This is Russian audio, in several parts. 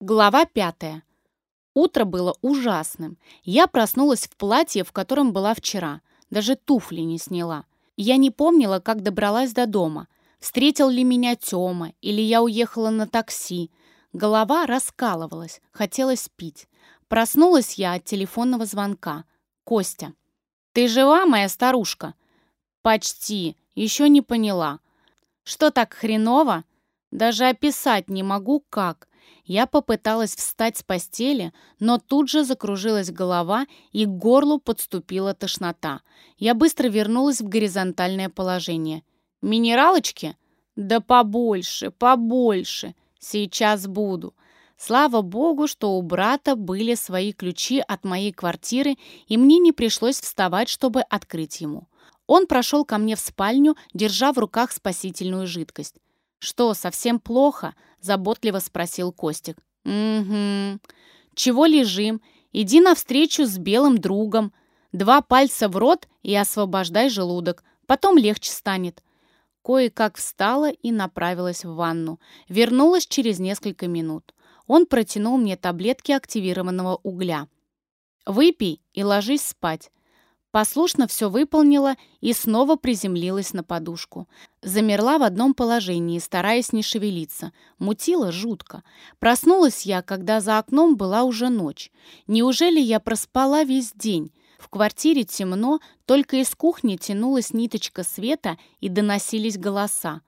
Глава пятая. Утро было ужасным. Я проснулась в платье, в котором была вчера. Даже туфли не сняла. Я не помнила, как добралась до дома. Встретил ли меня Тёма, или я уехала на такси. Голова раскалывалась, хотелось пить. Проснулась я от телефонного звонка. Костя. «Ты жива, моя старушка?» «Почти. Еще не поняла». «Что так хреново?» «Даже описать не могу, как. Я попыталась встать с постели, но тут же закружилась голова и к горлу подступила тошнота. Я быстро вернулась в горизонтальное положение. «Минералочки? Да побольше, побольше. Сейчас буду». Слава богу, что у брата были свои ключи от моей квартиры, и мне не пришлось вставать, чтобы открыть ему. Он прошел ко мне в спальню, держа в руках спасительную жидкость. «Что, совсем плохо?» — заботливо спросил Костик. «Угу. Чего лежим? Иди навстречу с белым другом. Два пальца в рот и освобождай желудок. Потом легче станет». Кое-как встала и направилась в ванну. Вернулась через несколько минут. Он протянул мне таблетки активированного угля. «Выпей и ложись спать. Послушно все выполнила и снова приземлилась на подушку. Замерла в одном положении, стараясь не шевелиться. Мутила жутко. Проснулась я, когда за окном была уже ночь. Неужели я проспала весь день? В квартире темно, только из кухни тянулась ниточка света и доносились голоса.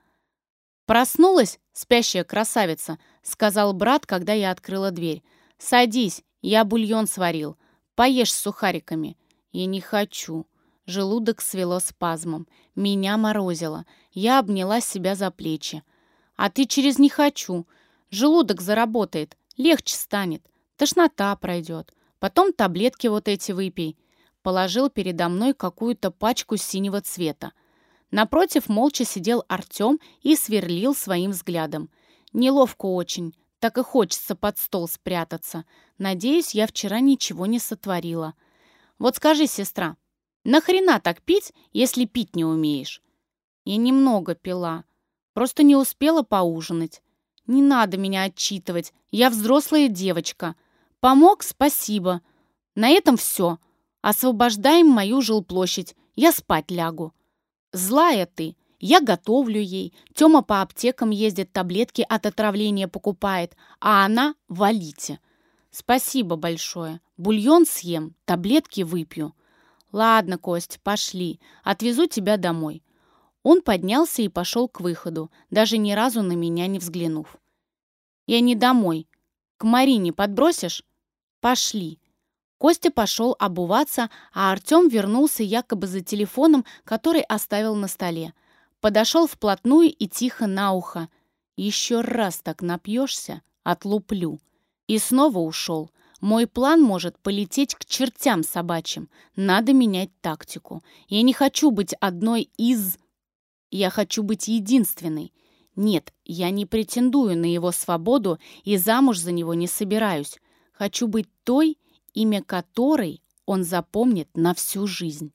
«Проснулась, спящая красавица», — сказал брат, когда я открыла дверь. «Садись, я бульон сварил. Поешь с сухариками». «Я не хочу». Желудок свело спазмом. Меня морозило. Я обняла себя за плечи. «А ты через «не хочу». Желудок заработает. Легче станет. Тошнота пройдет. Потом таблетки вот эти выпей». Положил передо мной какую-то пачку синего цвета. Напротив молча сидел Артем и сверлил своим взглядом. Неловко очень. Так и хочется под стол спрятаться. Надеюсь, я вчера ничего не сотворила. Вот скажи, сестра, нахрена так пить, если пить не умеешь? Я немного пила, просто не успела поужинать. Не надо меня отчитывать, я взрослая девочка. Помог, спасибо. На этом все. Освобождаем мою жилплощадь, я спать лягу. Злая ты, я готовлю ей. Тёма по аптекам ездит, таблетки от отравления покупает, а она — валите. «Спасибо большое. Бульон съем, таблетки выпью». «Ладно, Кость, пошли. Отвезу тебя домой». Он поднялся и пошел к выходу, даже ни разу на меня не взглянув. «Я не домой. К Марине подбросишь?» «Пошли». Костя пошел обуваться, а Артем вернулся якобы за телефоном, который оставил на столе. Подошел вплотную и тихо на ухо. «Еще раз так напьешься, отлуплю». И снова ушел. Мой план может полететь к чертям собачьим. Надо менять тактику. Я не хочу быть одной из... Я хочу быть единственной. Нет, я не претендую на его свободу и замуж за него не собираюсь. Хочу быть той, имя которой он запомнит на всю жизнь.